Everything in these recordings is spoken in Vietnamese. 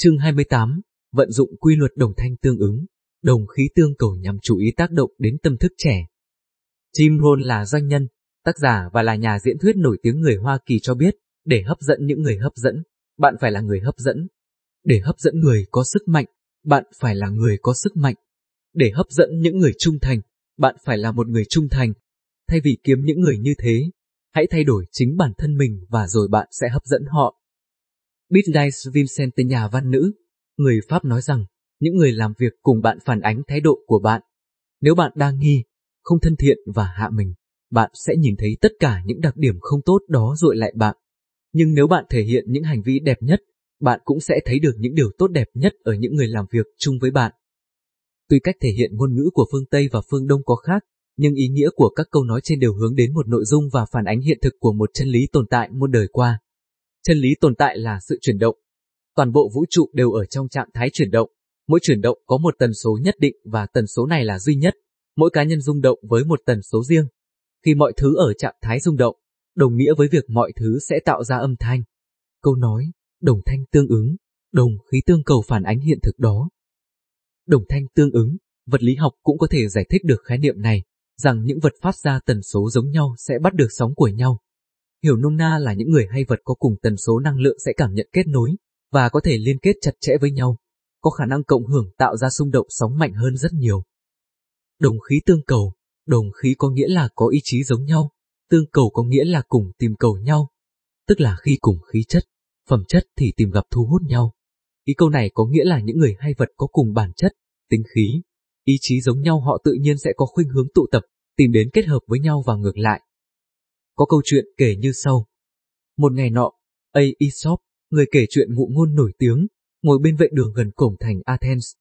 Chương 28, vận dụng quy luật đồng thanh tương ứng, đồng khí tương cầu nhằm chú ý tác động đến tâm thức trẻ. Jim Rohn là doanh nhân, tác giả và là nhà diễn thuyết nổi tiếng người Hoa Kỳ cho biết, để hấp dẫn những người hấp dẫn, bạn phải là người hấp dẫn. Để hấp dẫn người có sức mạnh, bạn phải là người có sức mạnh. Để hấp dẫn những người trung thành, bạn phải là một người trung thành. Thay vì kiếm những người như thế, hãy thay đổi chính bản thân mình và rồi bạn sẽ hấp dẫn họ. Bitlice Vincent nhà văn nữ, người Pháp nói rằng, những người làm việc cùng bạn phản ánh thái độ của bạn. Nếu bạn đa nghi, không thân thiện và hạ mình, bạn sẽ nhìn thấy tất cả những đặc điểm không tốt đó dội lại bạn. Nhưng nếu bạn thể hiện những hành vi đẹp nhất, bạn cũng sẽ thấy được những điều tốt đẹp nhất ở những người làm việc chung với bạn. Tuy cách thể hiện ngôn ngữ của phương Tây và phương Đông có khác, nhưng ý nghĩa của các câu nói trên đều hướng đến một nội dung và phản ánh hiện thực của một chân lý tồn tại muôn đời qua. Chân lý tồn tại là sự chuyển động. Toàn bộ vũ trụ đều ở trong trạng thái chuyển động. Mỗi chuyển động có một tần số nhất định và tần số này là duy nhất. Mỗi cá nhân rung động với một tần số riêng. Khi mọi thứ ở trạng thái rung động, đồng nghĩa với việc mọi thứ sẽ tạo ra âm thanh. Câu nói, đồng thanh tương ứng, đồng khí tương cầu phản ánh hiện thực đó. Đồng thanh tương ứng, vật lý học cũng có thể giải thích được khái niệm này, rằng những vật phát ra tần số giống nhau sẽ bắt được sóng của nhau. Hiểu nôm na là những người hay vật có cùng tần số năng lượng sẽ cảm nhận kết nối, và có thể liên kết chặt chẽ với nhau, có khả năng cộng hưởng tạo ra xung động sóng mạnh hơn rất nhiều. Đồng khí tương cầu, đồng khí có nghĩa là có ý chí giống nhau, tương cầu có nghĩa là cùng tìm cầu nhau, tức là khi cùng khí chất, phẩm chất thì tìm gặp thu hút nhau. Ý câu này có nghĩa là những người hay vật có cùng bản chất, tính khí, ý chí giống nhau họ tự nhiên sẽ có khuynh hướng tụ tập, tìm đến kết hợp với nhau và ngược lại. Có câu chuyện kể như sau. Một ngày nọ, A. Aesop, người kể chuyện ngụ ngôn nổi tiếng, ngồi bên vệ đường gần cổng thành Athens.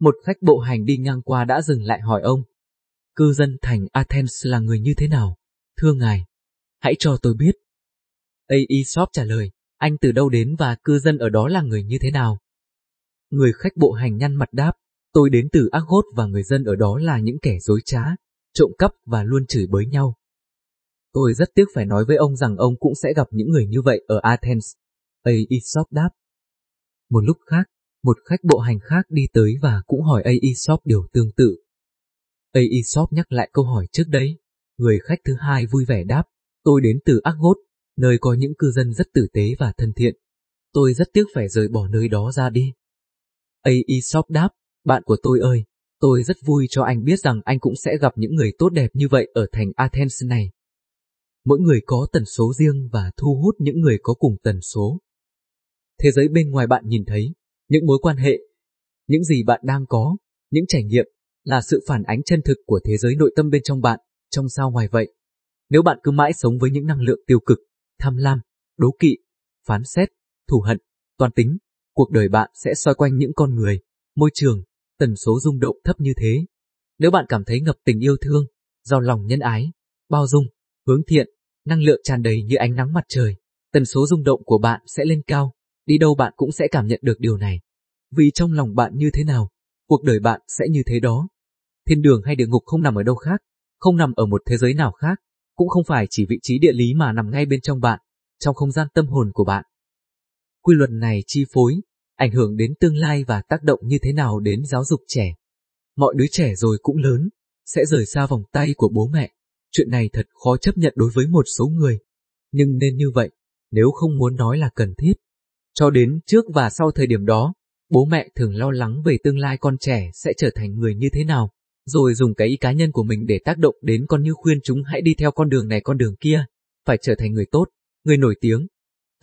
Một khách bộ hành đi ngang qua đã dừng lại hỏi ông. Cư dân thành Athens là người như thế nào? Thưa ngài, hãy cho tôi biết. A. Aesop trả lời, anh từ đâu đến và cư dân ở đó là người như thế nào? Người khách bộ hành nhăn mặt đáp, tôi đến từ Argos và người dân ở đó là những kẻ dối trá, trộm cắp và luôn chửi bới nhau. Tôi rất tiếc phải nói với ông rằng ông cũng sẽ gặp những người như vậy ở Athens. Aesop đáp. Một lúc khác, một khách bộ hành khác đi tới và cũng hỏi Aesop điều tương tự. Aesop nhắc lại câu hỏi trước đấy. Người khách thứ hai vui vẻ đáp, tôi đến từ Argos, nơi có những cư dân rất tử tế và thân thiện. Tôi rất tiếc phải rời bỏ nơi đó ra đi. Aesop đáp, bạn của tôi ơi, tôi rất vui cho anh biết rằng anh cũng sẽ gặp những người tốt đẹp như vậy ở thành Athens này. Mỗi người có tần số riêng và thu hút những người có cùng tần số. Thế giới bên ngoài bạn nhìn thấy, những mối quan hệ, những gì bạn đang có, những trải nghiệm, là sự phản ánh chân thực của thế giới nội tâm bên trong bạn, trong sao ngoài vậy. Nếu bạn cứ mãi sống với những năng lượng tiêu cực, tham lam, đố kỵ, phán xét, thù hận, toàn tính, cuộc đời bạn sẽ xoay quanh những con người, môi trường, tần số rung động thấp như thế. Nếu bạn cảm thấy ngập tình yêu thương, do lòng nhân ái, bao dung, hướng thiện, năng lượng tràn đầy như ánh nắng mặt trời, tần số rung động của bạn sẽ lên cao, đi đâu bạn cũng sẽ cảm nhận được điều này. Vì trong lòng bạn như thế nào, cuộc đời bạn sẽ như thế đó. Thiên đường hay địa ngục không nằm ở đâu khác, không nằm ở một thế giới nào khác, cũng không phải chỉ vị trí địa lý mà nằm ngay bên trong bạn, trong không gian tâm hồn của bạn. Quy luật này chi phối, ảnh hưởng đến tương lai và tác động như thế nào đến giáo dục trẻ. Mọi đứa trẻ rồi cũng lớn, sẽ rời xa vòng tay của bố mẹ. Chuyện này thật khó chấp nhận đối với một số người. Nhưng nên như vậy, nếu không muốn nói là cần thiết. Cho đến trước và sau thời điểm đó, bố mẹ thường lo lắng về tương lai con trẻ sẽ trở thành người như thế nào, rồi dùng cái ý cá nhân của mình để tác động đến con như khuyên chúng hãy đi theo con đường này con đường kia, phải trở thành người tốt, người nổi tiếng.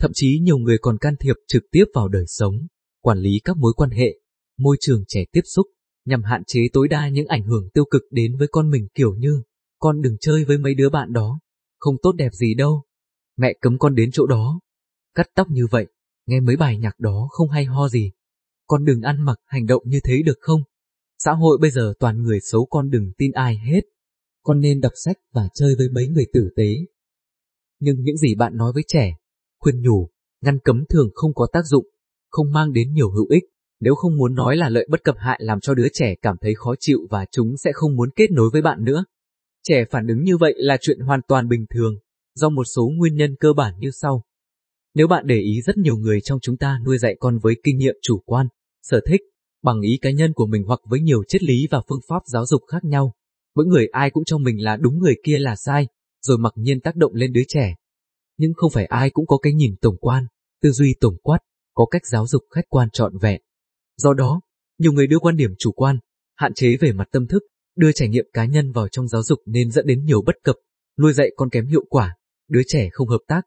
Thậm chí nhiều người còn can thiệp trực tiếp vào đời sống, quản lý các mối quan hệ, môi trường trẻ tiếp xúc, nhằm hạn chế tối đa những ảnh hưởng tiêu cực đến với con mình kiểu như, con đừng chơi với mấy đứa bạn đó, không tốt đẹp gì đâu, mẹ cấm con đến chỗ đó, cắt tóc như vậy, nghe mấy bài nhạc đó không hay ho gì, con đừng ăn mặc hành động như thế được không? Xã hội bây giờ toàn người xấu con đừng tin ai hết, con nên đọc sách và chơi với mấy người tử tế. Nhưng những gì bạn nói với trẻ, khuyên nhủ, ngăn cấm thường không có tác dụng, không mang đến nhiều hữu ích, nếu không muốn nói là lợi bất cập hại làm cho đứa trẻ cảm thấy khó chịu và chúng sẽ không muốn kết nối với bạn nữa. Trẻ phản ứng như vậy là chuyện hoàn toàn bình thường, do một số nguyên nhân cơ bản như sau. Nếu bạn để ý rất nhiều người trong chúng ta nuôi dạy con với kinh nghiệm chủ quan, sở thích, bằng ý cá nhân của mình hoặc với nhiều triết lý và phương pháp giáo dục khác nhau. Mỗi người ai cũng cho mình là đúng người kia là sai, rồi mặc nhiên tác động lên đứa trẻ. Nhưng không phải ai cũng có cái nhìn tổng quan, tư duy tổng quát, có cách giáo dục khách quan trọn vẹn. Do đó, nhiều người đưa quan điểm chủ quan, hạn chế về mặt tâm thức, đưa trải nghiệm cá nhân vào trong giáo dục nên dẫn đến nhiều bất cập, nuôi dạy con kém hiệu quả, đứa trẻ không hợp tác.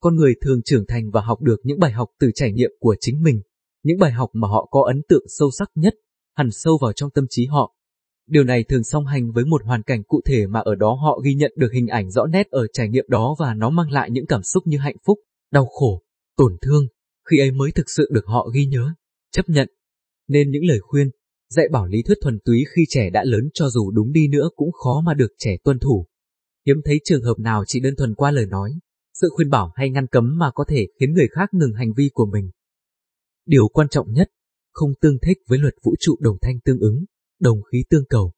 Con người thường trưởng thành và học được những bài học từ trải nghiệm của chính mình, những bài học mà họ có ấn tượng sâu sắc nhất, hẳn sâu vào trong tâm trí họ. Điều này thường song hành với một hoàn cảnh cụ thể mà ở đó họ ghi nhận được hình ảnh rõ nét ở trải nghiệm đó và nó mang lại những cảm xúc như hạnh phúc, đau khổ, tổn thương, khi ấy mới thực sự được họ ghi nhớ, chấp nhận. Nên những lời khuyên, dạy bảo lý thuyết thuần túy khi trẻ đã lớn cho dù đúng đi nữa cũng khó mà được trẻ tuân thủ. Hiếm thấy trường hợp nào chỉ đơn thuần qua lời nói, sự khuyên bảo hay ngăn cấm mà có thể khiến người khác ngừng hành vi của mình. Điều quan trọng nhất, không tương thích với luật vũ trụ đồng thanh tương ứng, đồng khí tương cầu.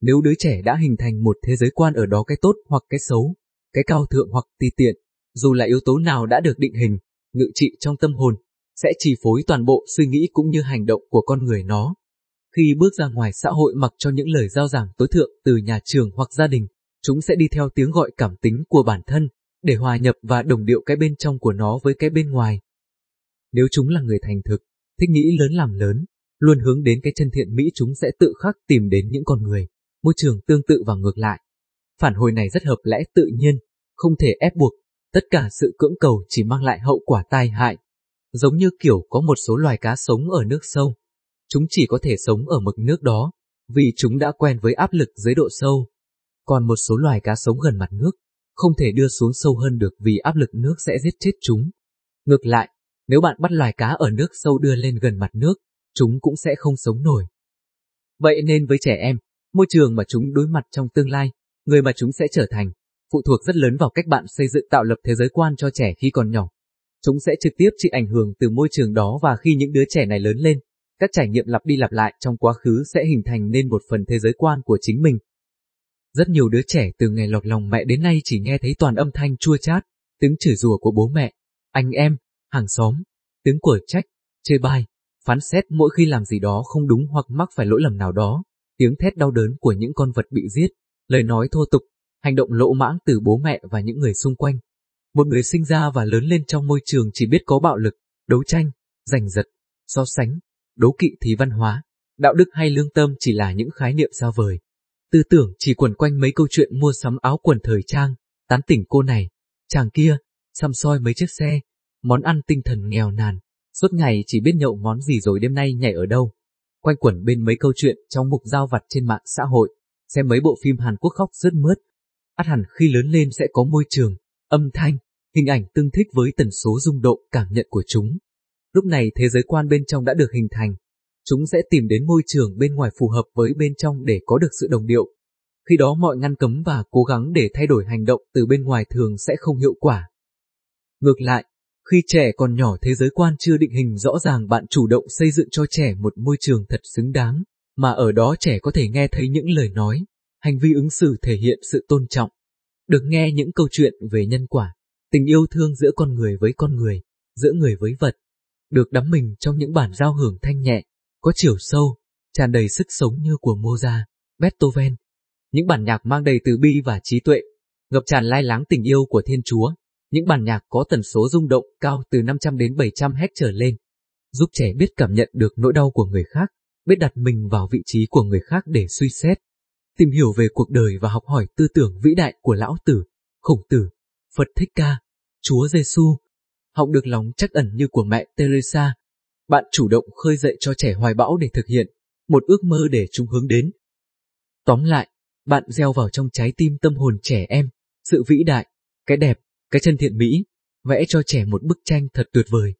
Nếu đứa trẻ đã hình thành một thế giới quan ở đó cái tốt hoặc cái xấu, cái cao thượng hoặc ti tiện, dù là yếu tố nào đã được định hình, ngự trị trong tâm hồn, sẽ chi phối toàn bộ suy nghĩ cũng như hành động của con người nó. Khi bước ra ngoài xã hội mặc cho những lời giao giảng tối thượng từ nhà trường hoặc gia đình, chúng sẽ đi theo tiếng gọi cảm tính của bản thân, để hòa nhập và đồng điệu cái bên trong của nó với cái bên ngoài. Nếu chúng là người thành thực, thích nghĩ lớn làm lớn, luôn hướng đến cái chân thiện mỹ chúng sẽ tự khắc tìm đến những con người, môi trường tương tự và ngược lại. Phản hồi này rất hợp lẽ tự nhiên, không thể ép buộc, tất cả sự cưỡng cầu chỉ mang lại hậu quả tai hại. Giống như kiểu có một số loài cá sống ở nước sâu, chúng chỉ có thể sống ở mực nước đó, vì chúng đã quen với áp lực dưới độ sâu. Còn một số loài cá sống gần mặt nước, không thể đưa xuống sâu hơn được vì áp lực nước sẽ giết chết chúng. Ngược lại, nếu bạn bắt loài cá ở nước sâu đưa lên gần mặt nước, chúng cũng sẽ không sống nổi. Vậy nên với trẻ em, môi trường mà chúng đối mặt trong tương lai, người mà chúng sẽ trở thành, phụ thuộc rất lớn vào cách bạn xây dựng tạo lập thế giới quan cho trẻ khi còn nhỏ. Chúng sẽ trực tiếp chịu ảnh hưởng từ môi trường đó và khi những đứa trẻ này lớn lên, các trải nghiệm lặp đi lặp lại trong quá khứ sẽ hình thành nên một phần thế giới quan của chính mình. Rất nhiều đứa trẻ từ ngày lọt lòng mẹ đến nay chỉ nghe thấy toàn âm thanh chua chát, tiếng chửi rủa của bố mẹ, anh em, hàng xóm, tiếng của trách, chê bai, phán xét mỗi khi làm gì đó không đúng hoặc mắc phải lỗi lầm nào đó, tiếng thét đau đớn của những con vật bị giết, lời nói thô tục, hành động lỗ mãng từ bố mẹ và những người xung quanh. Một người sinh ra và lớn lên trong môi trường chỉ biết có bạo lực, đấu tranh, giành giật, so sánh, đố kỵ thì văn hóa, đạo đức hay lương tâm chỉ là những khái niệm xa vời. Tư tưởng chỉ quẩn quanh mấy câu chuyện mua sắm áo quần thời trang, tán tỉnh cô này, chàng kia, xăm soi mấy chiếc xe, món ăn tinh thần nghèo nàn, suốt ngày chỉ biết nhậu món gì rồi đêm nay nhảy ở đâu. Quanh quẩn bên mấy câu chuyện trong mục giao vặt trên mạng xã hội, xem mấy bộ phim Hàn Quốc khóc rớt mướt. Át hẳn khi lớn lên sẽ có môi trường, âm thanh, hình ảnh tương thích với tần số rung độ cảm nhận của chúng. Lúc này thế giới quan bên trong đã được hình thành. Chúng sẽ tìm đến môi trường bên ngoài phù hợp với bên trong để có được sự đồng điệu. Khi đó mọi ngăn cấm và cố gắng để thay đổi hành động từ bên ngoài thường sẽ không hiệu quả. Ngược lại, khi trẻ còn nhỏ thế giới quan chưa định hình rõ ràng bạn chủ động xây dựng cho trẻ một môi trường thật xứng đáng, mà ở đó trẻ có thể nghe thấy những lời nói, hành vi ứng xử thể hiện sự tôn trọng, được nghe những câu chuyện về nhân quả, tình yêu thương giữa con người với con người, giữa người với vật, được đắm mình trong những bản giao hưởng thanh nhẹ, có chiều sâu, tràn đầy sức sống như của Mozart, Beethoven. Những bản nhạc mang đầy từ bi và trí tuệ, ngập tràn lai láng tình yêu của Thiên Chúa. Những bản nhạc có tần số rung động cao từ 500 đến 700 Hz trở lên, giúp trẻ biết cảm nhận được nỗi đau của người khác, biết đặt mình vào vị trí của người khác để suy xét, tìm hiểu về cuộc đời và học hỏi tư tưởng vĩ đại của Lão Tử, Khổng Tử, Phật Thích Ca, Chúa Giêsu, học được lòng chắc ẩn như của mẹ Teresa. Bạn chủ động khơi dậy cho trẻ hoài bão để thực hiện, một ước mơ để chúng hướng đến. Tóm lại, bạn gieo vào trong trái tim tâm hồn trẻ em, sự vĩ đại, cái đẹp, cái chân thiện mỹ, vẽ cho trẻ một bức tranh thật tuyệt vời.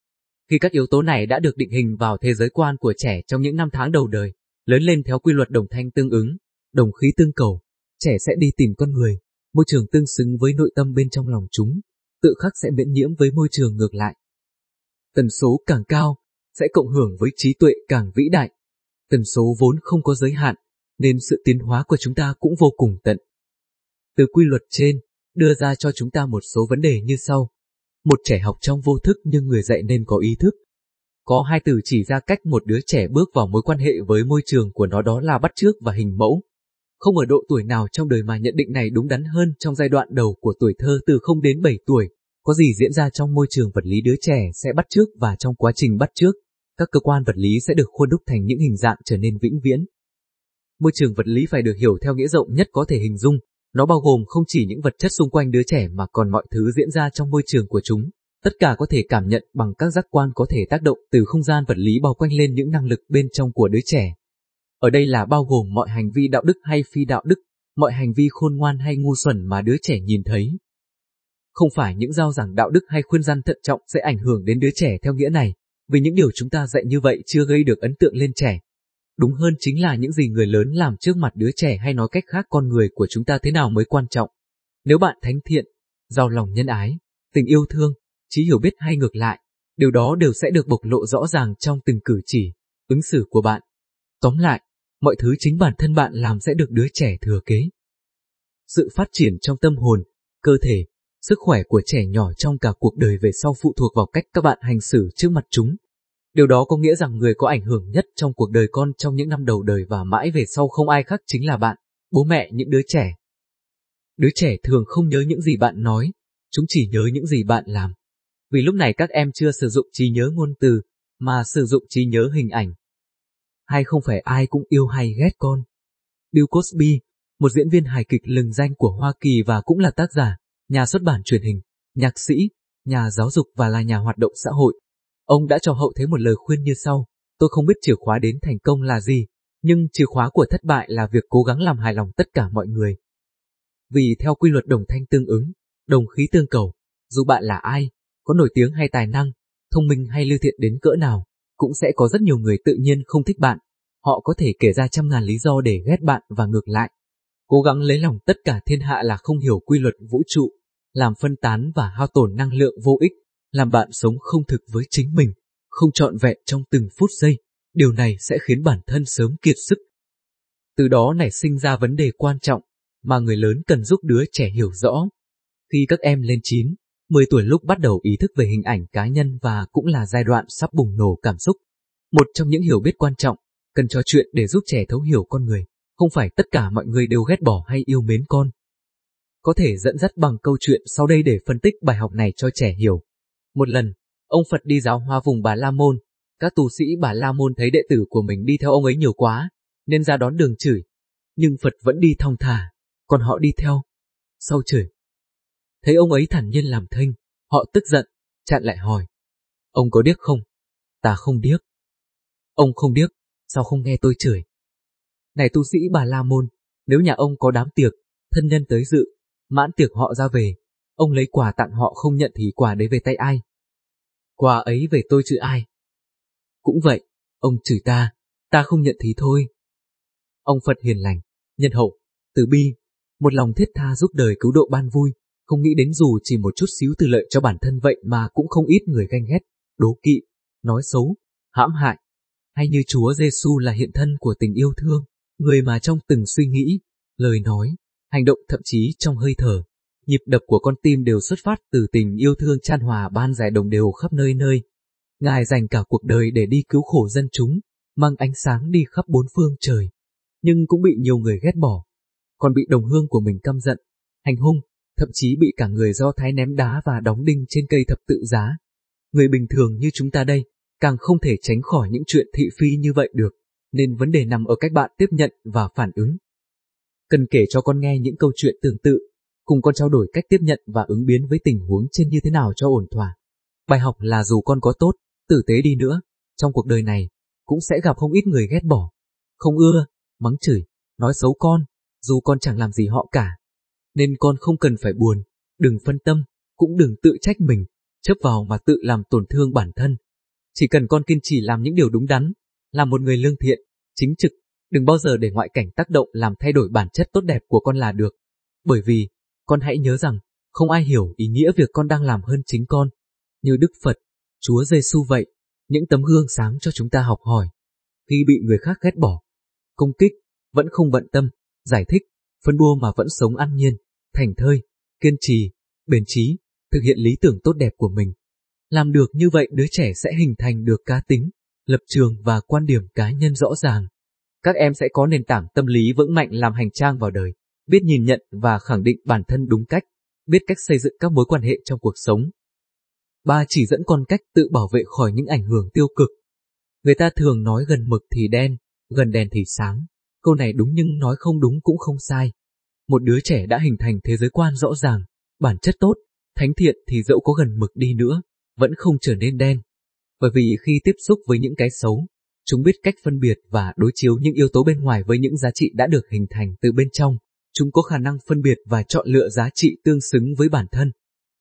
Khi các yếu tố này đã được định hình vào thế giới quan của trẻ trong những năm tháng đầu đời, lớn lên theo quy luật đồng thanh tương ứng, đồng khí tương cầu, trẻ sẽ đi tìm con người, môi trường tương xứng với nội tâm bên trong lòng chúng, tự khắc sẽ miễn nhiễm với môi trường ngược lại. Tần số càng cao, sẽ cộng hưởng với trí tuệ càng vĩ đại. Tần số vốn không có giới hạn, nên sự tiến hóa của chúng ta cũng vô cùng tận. Từ quy luật trên, đưa ra cho chúng ta một số vấn đề như sau. một trẻ học trong vô thức nhưng người dạy nên có ý thức. Có hai từ chỉ ra cách một đứa trẻ bước vào mối quan hệ với môi trường của nó đó là bắt chước và hình mẫu. Không ở độ tuổi nào trong đời mà nhận định này đúng đắn hơn trong giai đoạn đầu của tuổi thơ từ 0 đến 7 tuổi, có gì diễn ra trong môi trường vật lý đứa trẻ sẽ bắt chước và trong quá trình bắt chước, các cơ quan vật lý sẽ được khuôn đúc thành những hình dạng trở nên vĩnh viễn. Môi trường vật lý phải được hiểu theo nghĩa rộng nhất có thể hình dung, nó bao gồm không chỉ những vật chất xung quanh đứa trẻ mà còn mọi thứ diễn ra trong môi trường của chúng. Tất cả có thể cảm nhận bằng các giác quan có thể tác động từ không gian vật lý bao quanh lên những năng lực bên trong của đứa trẻ. Ở đây là bao gồm mọi hành vi đạo đức hay phi đạo đức, mọi hành vi khôn ngoan hay ngu xuẩn mà đứa trẻ nhìn thấy. Không phải những giao giảng đạo đức hay khuyên gian thận trọng sẽ ảnh hưởng đến đứa trẻ theo nghĩa này, vì những điều chúng ta dạy như vậy chưa gây được ấn tượng lên trẻ. Đúng hơn chính là những gì người lớn làm trước mặt đứa trẻ hay nói cách khác con người của chúng ta thế nào mới quan trọng. Nếu bạn thánh thiện, giàu lòng nhân ái, tình yêu thương, trí hiểu biết hay ngược lại, điều đó đều sẽ được bộc lộ rõ ràng trong từng cử chỉ, ứng xử của bạn. Tóm lại, mọi thứ chính bản thân bạn làm sẽ được đứa trẻ thừa kế. Sự phát triển trong tâm hồn, cơ thể, sức khỏe của trẻ nhỏ trong cả cuộc đời về sau phụ thuộc vào cách các bạn hành xử trước mặt chúng. Điều đó có nghĩa rằng người có ảnh hưởng nhất trong cuộc đời con trong những năm đầu đời và mãi về sau không ai khác chính là bạn, bố mẹ những đứa trẻ. Đứa trẻ thường không nhớ những gì bạn nói, chúng chỉ nhớ những gì bạn làm. Vì lúc này các em chưa sử dụng trí nhớ ngôn từ, mà sử dụng trí nhớ hình ảnh. Hay không phải ai cũng yêu hay ghét con. Bill Cosby, một diễn viên hài kịch lừng danh của Hoa Kỳ và cũng là tác giả, nhà xuất bản truyền hình, nhạc sĩ, nhà giáo dục và là nhà hoạt động xã hội. Ông đã cho hậu thế một lời khuyên như sau, tôi không biết chìa khóa đến thành công là gì, nhưng chìa khóa của thất bại là việc cố gắng làm hài lòng tất cả mọi người. Vì theo quy luật đồng thanh tương ứng, đồng khí tương cầu, dù bạn là ai, có nổi tiếng hay tài năng, thông minh hay lưu thiện đến cỡ nào, cũng sẽ có rất nhiều người tự nhiên không thích bạn. Họ có thể kể ra trăm ngàn lý do để ghét bạn và ngược lại. Cố gắng lấy lòng tất cả thiên hạ là không hiểu quy luật vũ trụ, làm phân tán và hao tổn năng lượng vô ích, làm bạn sống không thực với chính mình, không trọn vẹn trong từng phút giây, điều này sẽ khiến bản thân sớm kiệt sức. Từ đó nảy sinh ra vấn đề quan trọng mà người lớn cần giúp đứa trẻ hiểu rõ. Khi các em lên 9, 10 tuổi lúc bắt đầu ý thức về hình ảnh cá nhân và cũng là giai đoạn sắp bùng nổ cảm xúc. Một trong những hiểu biết quan trọng, cần trò chuyện để giúp trẻ thấu hiểu con người, không phải tất cả mọi người đều ghét bỏ hay yêu mến con. Có thể dẫn dắt bằng câu chuyện sau đây để phân tích bài học này cho trẻ hiểu. Một lần, ông Phật đi giáo hoa vùng Bà La Môn, các tu sĩ Bà La Môn thấy đệ tử của mình đi theo ông ấy nhiều quá, nên ra đón đường chửi. Nhưng Phật vẫn đi thong thả, còn họ đi theo. Sau chửi. Thấy ông ấy thản nhiên làm thinh, họ tức giận, chặn lại hỏi. Ông có điếc không? Ta không điếc. Ông không điếc, sao không nghe tôi chửi? Này tu sĩ Bà La Môn, nếu nhà ông có đám tiệc, thân nhân tới dự, mãn tiệc họ ra về, ông lấy quà tặng họ không nhận thì quà đấy về tay ai? Quà ấy về tôi chứ ai? Cũng vậy, ông chửi ta, ta không nhận thì thôi. Ông Phật hiền lành, nhân hậu, từ bi, một lòng thiết tha giúp đời cứu độ ban vui, không nghĩ đến dù chỉ một chút xíu từ lợi cho bản thân vậy mà cũng không ít người ganh ghét, đố kỵ, nói xấu, hãm hại. Hay như Chúa Giêsu là hiện thân của tình yêu thương, người mà trong từng suy nghĩ, lời nói, hành động thậm chí trong hơi thở, nhịp đập của con tim đều xuất phát từ tình yêu thương chan hòa ban giải đồng đều khắp nơi nơi. Ngài dành cả cuộc đời để đi cứu khổ dân chúng, mang ánh sáng đi khắp bốn phương trời, nhưng cũng bị nhiều người ghét bỏ, còn bị đồng hương của mình căm giận, hành hung, thậm chí bị cả người do thái ném đá và đóng đinh trên cây thập tự giá. Người bình thường như chúng ta đây, càng không thể tránh khỏi những chuyện thị phi như vậy được, nên vấn đề nằm ở cách bạn tiếp nhận và phản ứng. Cần kể cho con nghe những câu chuyện tương tự, cùng con trao đổi cách tiếp nhận và ứng biến với tình huống trên như thế nào cho ổn thỏa. Bài học là dù con có tốt, tử tế đi nữa, trong cuộc đời này, cũng sẽ gặp không ít người ghét bỏ, không ưa, mắng chửi, nói xấu con, dù con chẳng làm gì họ cả. Nên con không cần phải buồn, đừng phân tâm, cũng đừng tự trách mình, chấp vào mà tự làm tổn thương bản thân. Chỉ cần con kiên trì làm những điều đúng đắn, làm một người lương thiện, chính trực, đừng bao giờ để ngoại cảnh tác động làm thay đổi bản chất tốt đẹp của con là được. Bởi vì, con hãy nhớ rằng, không ai hiểu ý nghĩa việc con đang làm hơn chính con. Như Đức Phật, Chúa Giêsu vậy, những tấm gương sáng cho chúng ta học hỏi. Khi bị người khác ghét bỏ, công kích, vẫn không bận tâm, giải thích, phân đua mà vẫn sống an nhiên, thành thơi, kiên trì, bền trí, thực hiện lý tưởng tốt đẹp của mình. Làm được như vậy đứa trẻ sẽ hình thành được cá tính, lập trường và quan điểm cá nhân rõ ràng. Các em sẽ có nền tảng tâm lý vững mạnh làm hành trang vào đời, biết nhìn nhận và khẳng định bản thân đúng cách, biết cách xây dựng các mối quan hệ trong cuộc sống. Ba chỉ dẫn con cách tự bảo vệ khỏi những ảnh hưởng tiêu cực. Người ta thường nói gần mực thì đen, gần đèn thì sáng. Câu này đúng nhưng nói không đúng cũng không sai. Một đứa trẻ đã hình thành thế giới quan rõ ràng, bản chất tốt, thánh thiện thì dẫu có gần mực đi nữa, vẫn không trở nên đen. Bởi vì khi tiếp xúc với những cái xấu, chúng biết cách phân biệt và đối chiếu những yếu tố bên ngoài với những giá trị đã được hình thành từ bên trong. Chúng có khả năng phân biệt và chọn lựa giá trị tương xứng với bản thân.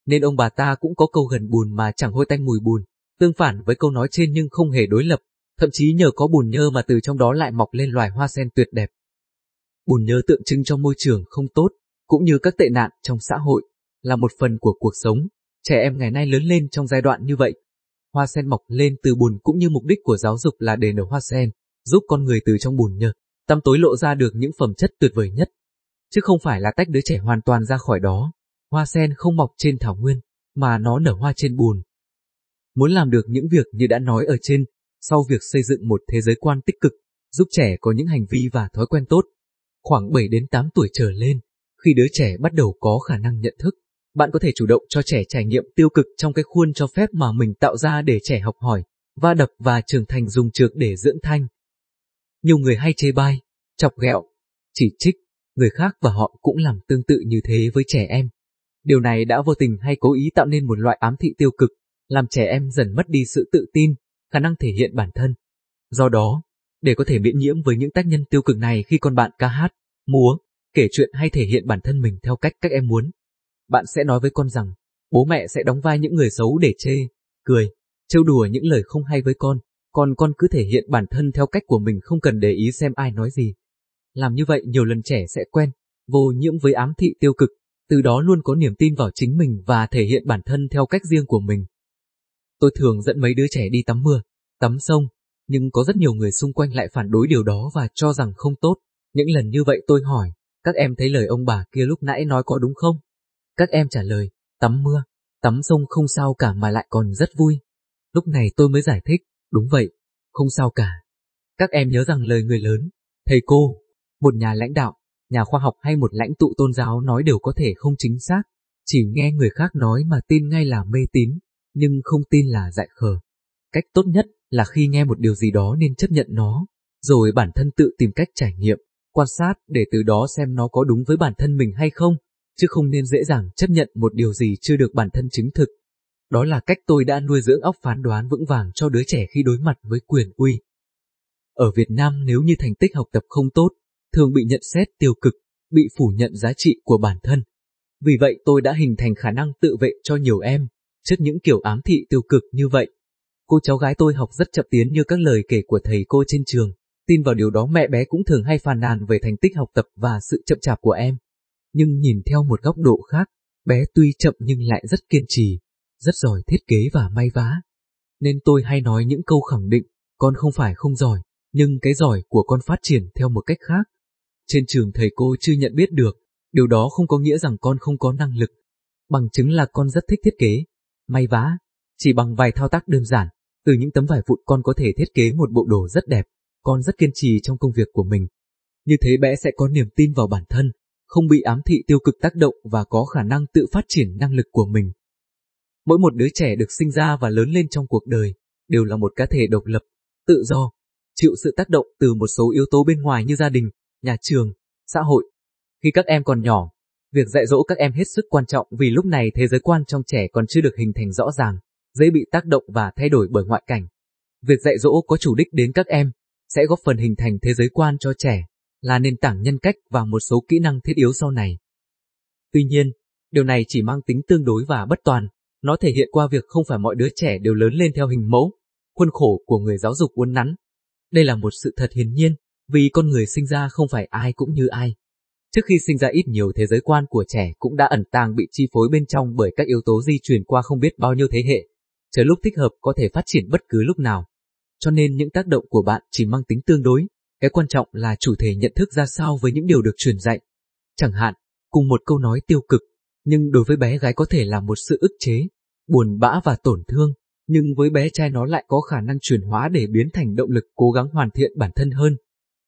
Nên ông bà ta cũng có câu gần buồn mà chẳng hôi tanh mùi buồn tương phản với câu nói trên nhưng không hề đối lập, thậm chí nhờ có bùn nhơ mà từ trong đó lại mọc lên loài hoa sen tuyệt đẹp. Bùn nhơ tượng trưng cho môi trường không tốt, cũng như các tệ nạn trong xã hội, là một phần của cuộc sống. Trẻ em ngày nay lớn lên trong giai đoạn như vậy. Hoa sen mọc lên từ bùn cũng như mục đích của giáo dục là để nở hoa sen, giúp con người từ trong bùn nhơ, tâm tối lộ ra được những phẩm chất tuyệt vời nhất. Chứ không phải là tách đứa trẻ hoàn toàn ra khỏi đó. Hoa sen không mọc trên thảo nguyên, mà nó nở hoa trên bùn. Muốn làm được những việc như đã nói ở trên, sau việc xây dựng một thế giới quan tích cực, giúp trẻ có những hành vi và thói quen tốt. Khoảng 7 đến 8 tuổi trở lên, khi đứa trẻ bắt đầu có khả năng nhận thức, bạn có thể chủ động cho trẻ trải nghiệm tiêu cực trong cái khuôn cho phép mà mình tạo ra để trẻ học hỏi, va đập và trưởng thành dùng trược để dưỡng thanh. Nhiều người hay chê bai, chọc ghẹo, chỉ trích, người khác và họ cũng làm tương tự như thế với trẻ em. Điều này đã vô tình hay cố ý tạo nên một loại ám thị tiêu cực, làm trẻ em dần mất đi sự tự tin, khả năng thể hiện bản thân. Do đó, để có thể miễn nhiễm với những tác nhân tiêu cực này khi con bạn ca hát, múa, kể chuyện hay thể hiện bản thân mình theo cách các em muốn, bạn sẽ nói với con rằng, bố mẹ sẽ đóng vai những người xấu để chê, cười, trêu đùa những lời không hay với con, còn con cứ thể hiện bản thân theo cách của mình không cần để ý xem ai nói gì. Làm như vậy nhiều lần trẻ sẽ quen, vô nhiễm với ám thị tiêu cực, từ đó luôn có niềm tin vào chính mình và thể hiện bản thân theo cách riêng của mình. Tôi thường dẫn mấy đứa trẻ đi tắm mưa, tắm sông, nhưng có rất nhiều người xung quanh lại phản đối điều đó và cho rằng không tốt. Những lần như vậy tôi hỏi, các em thấy lời ông bà kia lúc nãy nói có đúng không? Các em trả lời, tắm mưa, tắm sông không sao cả mà lại còn rất vui. Lúc này tôi mới giải thích, đúng vậy, không sao cả. Các em nhớ rằng lời người lớn, thầy cô, một nhà lãnh đạo, nhà khoa học hay một lãnh tụ tôn giáo nói đều có thể không chính xác, chỉ nghe người khác nói mà tin ngay là mê tín, nhưng không tin là dại khờ. Cách tốt nhất là khi nghe một điều gì đó nên chấp nhận nó, rồi bản thân tự tìm cách trải nghiệm, quan sát để từ đó xem nó có đúng với bản thân mình hay không chứ không nên dễ dàng chấp nhận một điều gì chưa được bản thân chứng thực. Đó là cách tôi đã nuôi dưỡng óc phán đoán vững vàng cho đứa trẻ khi đối mặt với quyền uy. Ở Việt Nam nếu như thành tích học tập không tốt, thường bị nhận xét tiêu cực, bị phủ nhận giá trị của bản thân. Vì vậy tôi đã hình thành khả năng tự vệ cho nhiều em, trước những kiểu ám thị tiêu cực như vậy. Cô cháu gái tôi học rất chậm tiến như các lời kể của thầy cô trên trường, tin vào điều đó mẹ bé cũng thường hay phàn nàn về thành tích học tập và sự chậm chạp của em nhưng nhìn theo một góc độ khác, bé tuy chậm nhưng lại rất kiên trì, rất giỏi thiết kế và may vá. Nên tôi hay nói những câu khẳng định, con không phải không giỏi, nhưng cái giỏi của con phát triển theo một cách khác. Trên trường thầy cô chưa nhận biết được, điều đó không có nghĩa rằng con không có năng lực. Bằng chứng là con rất thích thiết kế, may vá, chỉ bằng vài thao tác đơn giản, từ những tấm vải vụn con có thể thiết kế một bộ đồ rất đẹp, con rất kiên trì trong công việc của mình. Như thế bé sẽ có niềm tin vào bản thân, không bị ám thị tiêu cực tác động và có khả năng tự phát triển năng lực của mình. Mỗi một đứa trẻ được sinh ra và lớn lên trong cuộc đời đều là một cá thể độc lập, tự do, chịu sự tác động từ một số yếu tố bên ngoài như gia đình, nhà trường, xã hội. Khi các em còn nhỏ, việc dạy dỗ các em hết sức quan trọng vì lúc này thế giới quan trong trẻ còn chưa được hình thành rõ ràng, dễ bị tác động và thay đổi bởi ngoại cảnh. Việc dạy dỗ có chủ đích đến các em sẽ góp phần hình thành thế giới quan cho trẻ là nền tảng nhân cách và một số kỹ năng thiết yếu sau này. Tuy nhiên, điều này chỉ mang tính tương đối và bất toàn, nó thể hiện qua việc không phải mọi đứa trẻ đều lớn lên theo hình mẫu, khuôn khổ của người giáo dục uốn nắn. Đây là một sự thật hiển nhiên, vì con người sinh ra không phải ai cũng như ai. Trước khi sinh ra ít nhiều thế giới quan của trẻ cũng đã ẩn tàng bị chi phối bên trong bởi các yếu tố di truyền qua không biết bao nhiêu thế hệ, chờ lúc thích hợp có thể phát triển bất cứ lúc nào. Cho nên những tác động của bạn chỉ mang tính tương đối, cái quan trọng là chủ thể nhận thức ra sao với những điều được truyền dạy. Chẳng hạn, cùng một câu nói tiêu cực, nhưng đối với bé gái có thể là một sự ức chế, buồn bã và tổn thương, nhưng với bé trai nó lại có khả năng chuyển hóa để biến thành động lực cố gắng hoàn thiện bản thân hơn.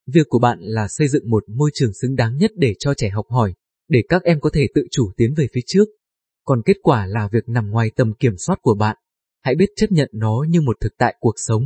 Việc của bạn là xây dựng một môi trường xứng đáng nhất để cho trẻ học hỏi, để các em có thể tự chủ tiến về phía trước. Còn kết quả là việc nằm ngoài tầm kiểm soát của bạn. Hãy biết chấp nhận nó như một thực tại cuộc sống.